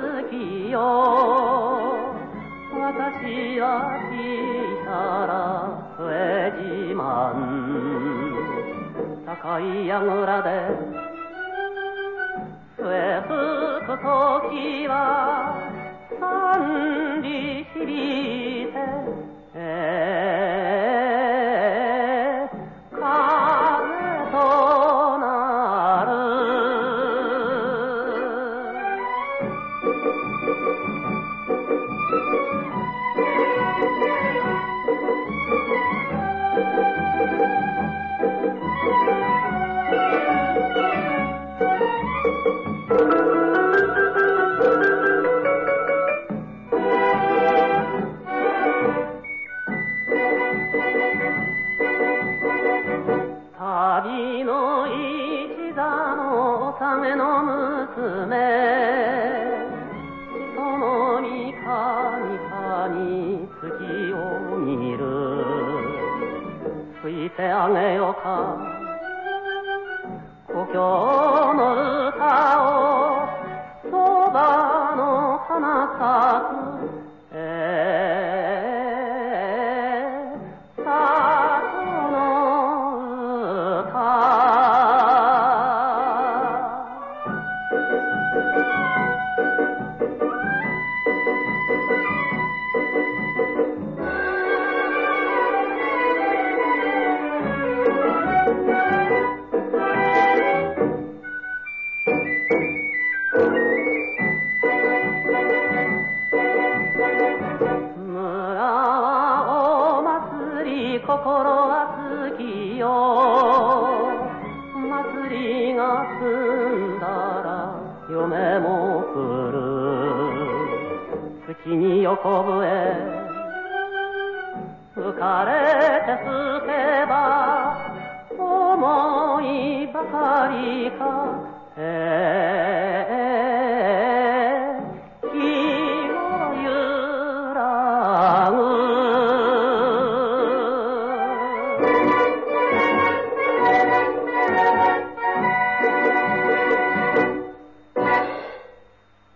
月よ私は来たら江島高い櫓で笛吹く時は三里しり旅の一座の納めの娘。その三上かに月を見る。吹いてあげようか。故郷の歌心は好きよ。祭りが済んだら嫁も来る。月に横笛。浮かれてすけば思いばかりか、えー。